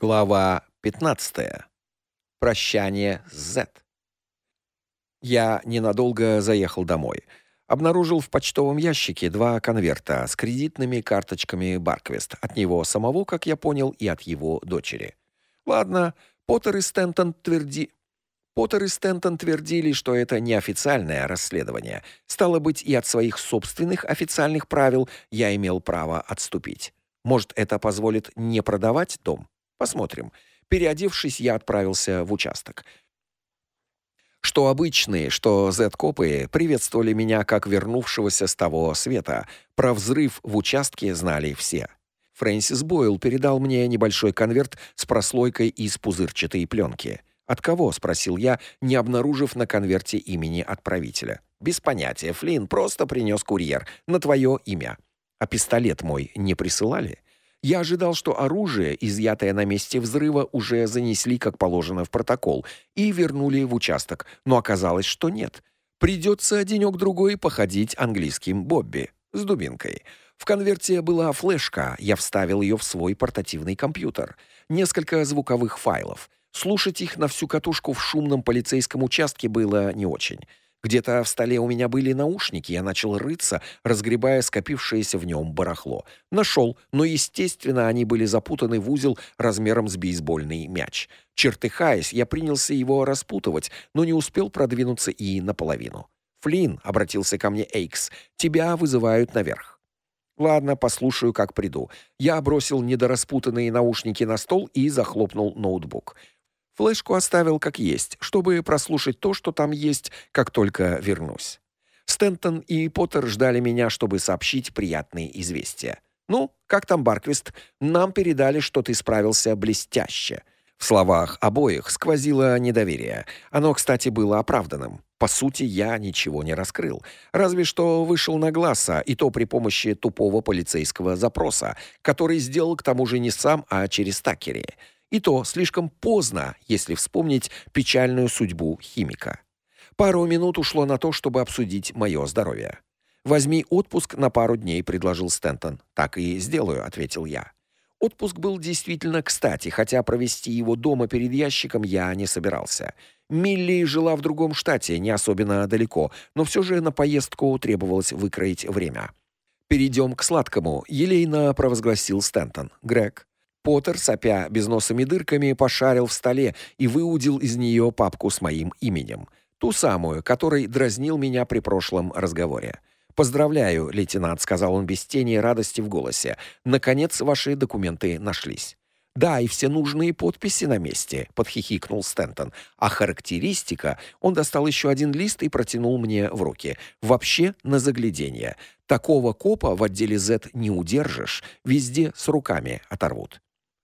Глава 15. Прощание с Z. Я ненадолго заехал домой. Обнаружил в почтовом ящике два конверта с кредитными карточками Барквест. От него самого, как я понял, и от его дочери. Ладно, Поттер и Стентон тверди Поттер и Стентон твердили, что это неофициальное расследование. Стало быть, и от своих собственных официальных правил я имел право отступить. Может, это позволит не продавать дом? Посмотрим. Переодевшись, я отправился в участок. Что обычные, что Z-копы приветствовали меня как вернувшегося с того света. Про взрыв в участке знали все. Фрэнсис Бойл передал мне небольшой конверт с прослойкой из пузырчатой пленки. От кого, спросил я, не обнаружив на конверте имени отправителя. Без понятия, Флинн просто принес курьер на твое имя. А пистолет мой не присылали? Я ожидал, что оружие, изъятое на месте взрыва, уже занесли, как положено, в протокол и вернули в участок, но оказалось, что нет. Придется денек другой походить английским Бобби с дубинкой. В конверте была флешка, я вставил ее в свой портативный компьютер. Несколько звуковых файлов. Слушать их на всю катушку в шумном полицейском участке было не очень. Где-то в столе у меня были наушники, я начал рыться, разгребая скопившееся в нем барахло. Нашел, но, естественно, они были запутаны в узел размером с бейсбольный мяч. Чертыхаясь, я принялся его распутывать, но не успел продвинуться и наполовину. «Флинн», — обратился ко мне Эйкс, — «тебя вызывают наверх». Ладно, послушаю, как приду. Я бросил недораспутанные наушники на стол и захлопнул ноутбук. Флешку оставил как есть, чтобы прослушать то, что там есть, как только вернусь. Стентон и Поттер ждали меня, чтобы сообщить приятные известия. Ну, как там Барквист? Нам передали, что ты справился блестяще. В словах обоих сквозило недоверие. Оно, кстати, было оправданным. По сути, я ничего не раскрыл, разве что вышел на глаза, и то при помощи тупого полицейского запроса, который сделал к тому же не сам, а через Такери. И то слишком поздно, если вспомнить печальную судьбу химика. Пару минут ушло на то, чтобы обсудить мое здоровье. Возьми отпуск на пару дней, предложил Стентон. Так и сделаю, ответил я. Отпуск был действительно кстати, хотя провести его дома перед ящиком я не собирался. Милли жила в другом штате, не особенно далеко, но все же на поездку требовалось выкроить время. Перейдем к сладкому, елейно провозгласил Стентон. Грег, Поттер, сопя безносыми дырками, пошарил в столе и выудил из нее папку с моим именем, ту самую, которой дразнил меня при прошлом разговоре. Поздравляю, лейтенант, сказал он без тени радости в голосе. Наконец ваши документы нашлись. Да, и все нужные подписи на месте, подхихикнул Стентон. А характеристика, он достал еще один лист и протянул мне в руки. Вообще на заглядение. Такого копа в отделе Z не удержишь, везде с руками оторвут.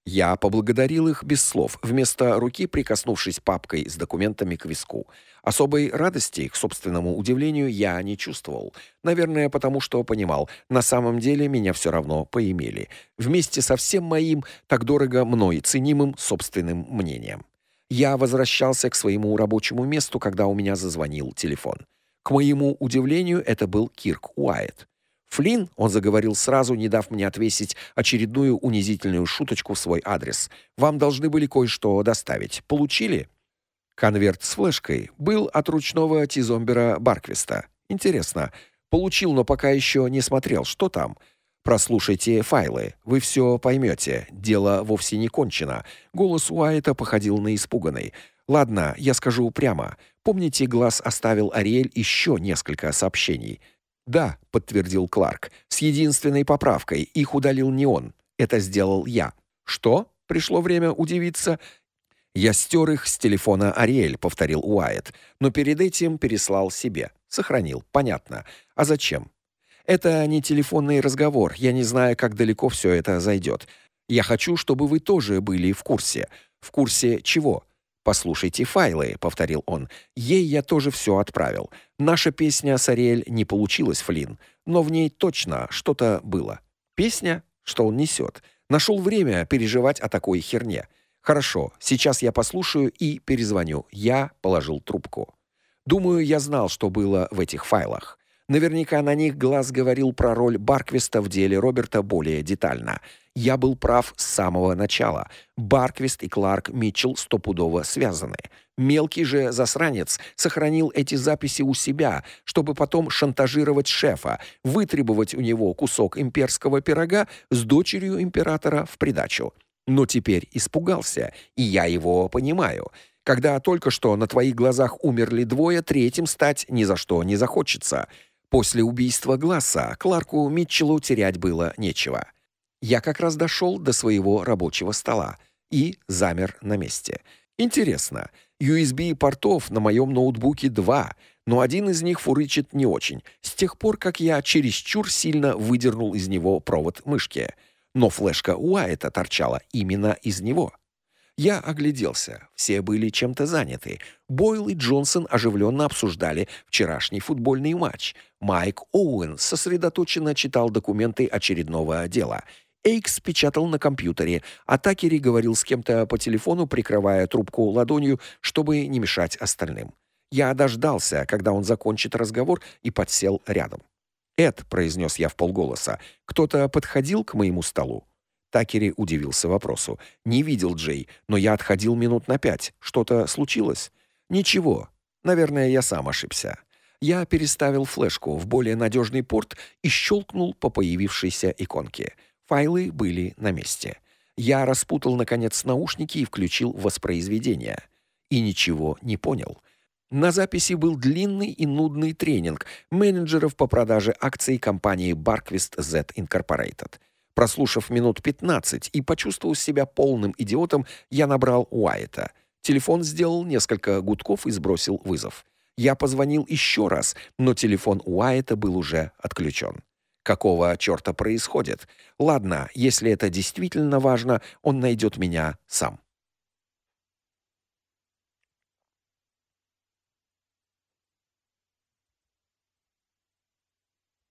Я поблагодарил их без слов, вместо руки прикоснувшись папкой с документами к виску. Особой радости, к собственному удивлению, я не чувствовал. Наверное, потому что понимал, на самом деле меня все равно поимели, вместе со всем моим так дорого мной ценимым собственным мнением. Я возвращался к своему рабочему месту, когда у меня зазвонил телефон. К моему удивлению, это был Кирк Уайт. Флин, он заговорил сразу, не дав мне отвесить очередную унизительную шуточку в свой адрес. Вам должны были кое-что доставить. Получили? Конверт с флешкой был от ручного тизомбера Барквиста. Интересно. Получил, но пока еще не смотрел, что там. Прослушайте файлы, вы все поймете. Дело вовсе не кончено. Голос Уайта походил на испуганный. Ладно, я скажу прямо. Помните, глаз оставил Ариэль еще несколько сообщений. Да, подтвердил Кларк. С единственной поправкой: их удалил не он. Это сделал я. Что? Пришло время удивиться. Я стер их с телефона Ариэль, повторил Уайт, но перед этим переслал себе. Сохранил. Понятно. А зачем? Это не телефонный разговор. Я не знаю, как далеко все это зайдет. Я хочу, чтобы вы тоже были в курсе. В курсе чего? Послушайте файлы, повторил он. Ей я тоже все отправил. Наша песня с Ариэль не получилась, Флин, но в ней точно что-то было. Песня, что он несет. Нашел время переживать о такой херне. Хорошо, сейчас я послушаю и перезвоню. Я положил трубку. Думаю, я знал, что было в этих файлах. Наверняка на них глаз говорил про роль Барквиста в деле Роберта более детально. Я был прав с самого начала. Барквист и Кларк Митчелл стопудово связаны. Мелкий же засранец сохранил эти записи у себя, чтобы потом шантажировать шефа, вытребовать у него кусок имперского пирога с дочерью императора в придачу. Но теперь испугался, и я его понимаю. Когда только что на твоих глазах умерли двое, третьим стать ни за что не захочется. После убийства Гласса Кларку Митчеллу терять было нечего. Я как раз дошел до своего рабочего стола и замер на месте. Интересно, USB-портов на моем ноутбуке два, но один из них фурычит не очень, с тех пор, как я чересчур сильно выдернул из него провод мышки. Но флешка Уайта торчала именно из него. Я огляделся. Все были чем-то заняты. Бойл и Джонсон оживленно обсуждали вчерашний футбольный матч. Майк Оуэн сосредоточенно читал документы очередного дела. Эйкс печатал на компьютере, а Такери говорил с кем-то по телефону, прикрывая трубку ладонью, чтобы не мешать остальным. Я дождался, когда он закончит разговор, и подсел рядом. «Эд», — произнес я вполголоса, — «кто-то подходил к моему столу?» Такери удивился вопросу. «Не видел, Джей, но я отходил минут на пять. Что-то случилось?» «Ничего. Наверное, я сам ошибся». Я переставил флешку в более надежный порт и щелкнул по появившейся иконке. Файлы были на месте. Я распутал, наконец, наушники и включил воспроизведение. И ничего не понял. На записи был длинный и нудный тренинг менеджеров по продаже акций компании Barquist Z Incorporated. Прослушав минут 15 и почувствовав себя полным идиотом, я набрал Уайта. Телефон сделал несколько гудков и сбросил вызов. Я позвонил еще раз, но телефон Уайта был уже отключен. Какого чёрта происходит? Ладно, если это действительно важно, он найдет меня сам.